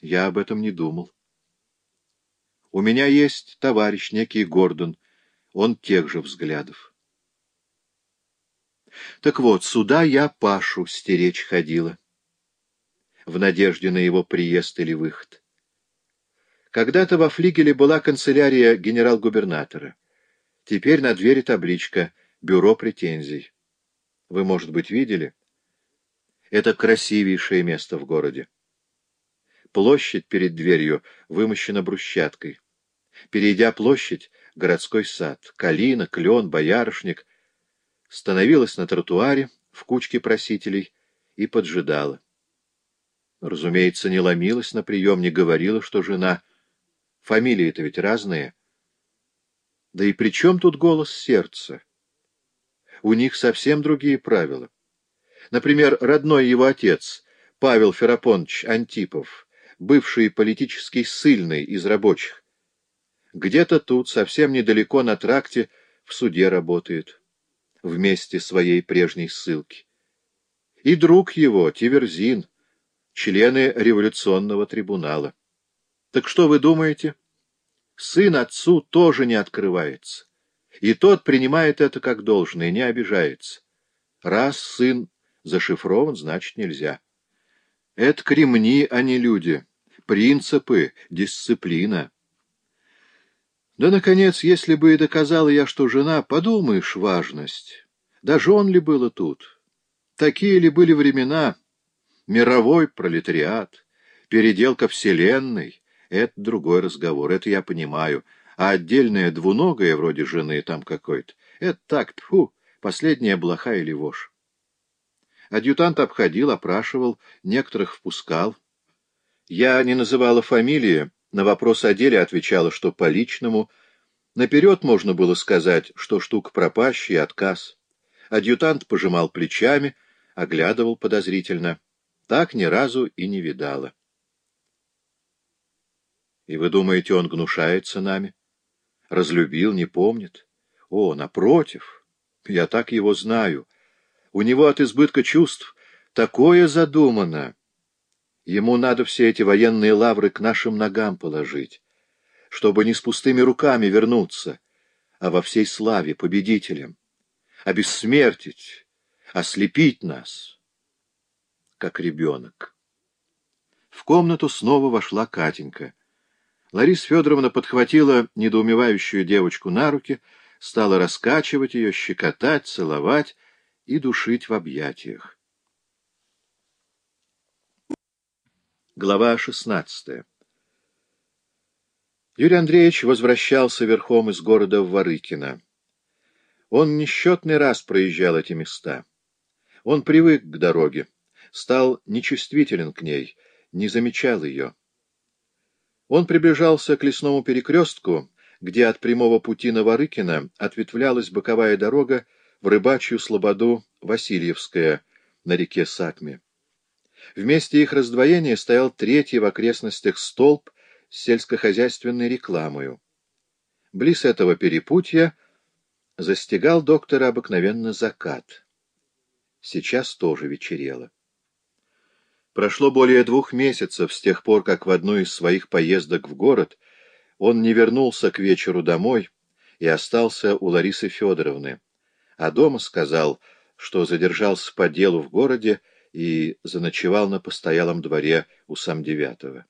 Я об этом не думал. У меня есть товарищ, некий Гордон. Он тех же взглядов. Так вот, сюда я Пашу стеречь ходила. В надежде на его приезд или выход. Когда-то во флигеле была канцелярия генерал-губернатора. Теперь на двери табличка «Бюро претензий». Вы, может быть, видели? Это красивейшее место в городе. Площадь перед дверью вымощена брусчаткой. Перейдя площадь, городской сад, калина, клен, боярышник, становилась на тротуаре в кучке просителей и поджидала. Разумеется, не ломилась на прием, не говорила, что жена. Фамилии-то ведь разные. Да и при чем тут голос сердца? У них совсем другие правила. Например, родной его отец, Павел Ферапонович Антипов, бывший политический ссыльный из рабочих. Где-то тут, совсем недалеко на тракте, в суде работает, вместе своей прежней ссылки. И друг его, Тиверзин, члены революционного трибунала. Так что вы думаете? Сын отцу тоже не открывается. И тот принимает это как должное, не обижается. Раз сын зашифрован, значит нельзя. Это кремни, а не люди принципы, дисциплина. Да, наконец, если бы и доказала я, что жена, подумаешь, важность. Да жен ли было тут? Такие ли были времена? Мировой пролетариат, переделка вселенной — это другой разговор, это я понимаю. А отдельная двуногая, вроде жены там какой-то, это так, тьфу, последняя блоха или вошь. Адъютант обходил, опрашивал, некоторых впускал. Я не называла фамилии, на вопрос о деле отвечала, что по личному. Наперед можно было сказать, что штука пропащий, отказ. Адъютант пожимал плечами, оглядывал подозрительно. Так ни разу и не видала. И вы думаете, он гнушается нами? Разлюбил, не помнит? О, напротив, я так его знаю. У него от избытка чувств такое задумано. Ему надо все эти военные лавры к нашим ногам положить, чтобы не с пустыми руками вернуться, а во всей славе победителем, обессмертить, ослепить нас, как ребенок. В комнату снова вошла Катенька. Лариса Федоровна подхватила недоумевающую девочку на руки, стала раскачивать ее, щекотать, целовать и душить в объятиях. Глава 16 Юрий Андреевич возвращался верхом из города в Ворыкино. Он несчетный раз проезжал эти места. Он привык к дороге, стал нечувствителен к ней, не замечал ее. Он приближался к лесному перекрестку, где от прямого пути на Ворыкино ответвлялась боковая дорога в рыбачью слободу Васильевская на реке Сакме. Вместе их раздвоения стоял третий в окрестностях столб с сельскохозяйственной рекламою. Близ этого перепутья застигал доктора обыкновенно закат. Сейчас тоже вечерело. Прошло более двух месяцев с тех пор, как в одну из своих поездок в город он не вернулся к вечеру домой и остался у Ларисы Федоровны, а дома сказал, что задержался по делу в городе и заночевал на постоялом дворе у Самдевятого.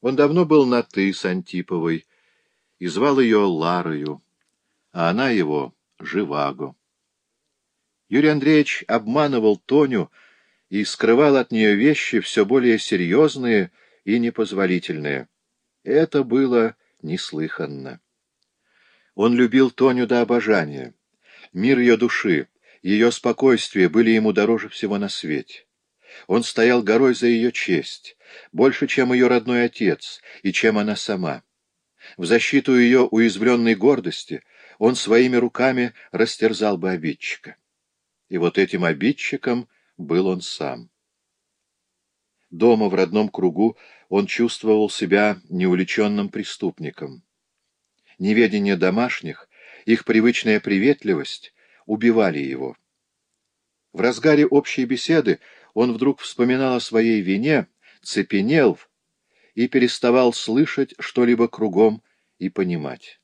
Он давно был на «ты» с Антиповой и звал ее Ларою, а она его Живаго. Юрий Андреевич обманывал Тоню и скрывал от нее вещи все более серьезные и непозволительные. Это было неслыханно. Он любил Тоню до обожания. Мир ее души, ее спокойствие были ему дороже всего на свете. Он стоял горой за ее честь, больше, чем ее родной отец и чем она сама. В защиту ее уязвленной гордости он своими руками растерзал бы обидчика. И вот этим обидчиком был он сам. Дома в родном кругу он чувствовал себя неувлеченным преступником. Неведение домашних, их привычная приветливость убивали его. В разгаре общей беседы он вдруг вспоминал о своей вине, цепенел и переставал слышать что-либо кругом и понимать.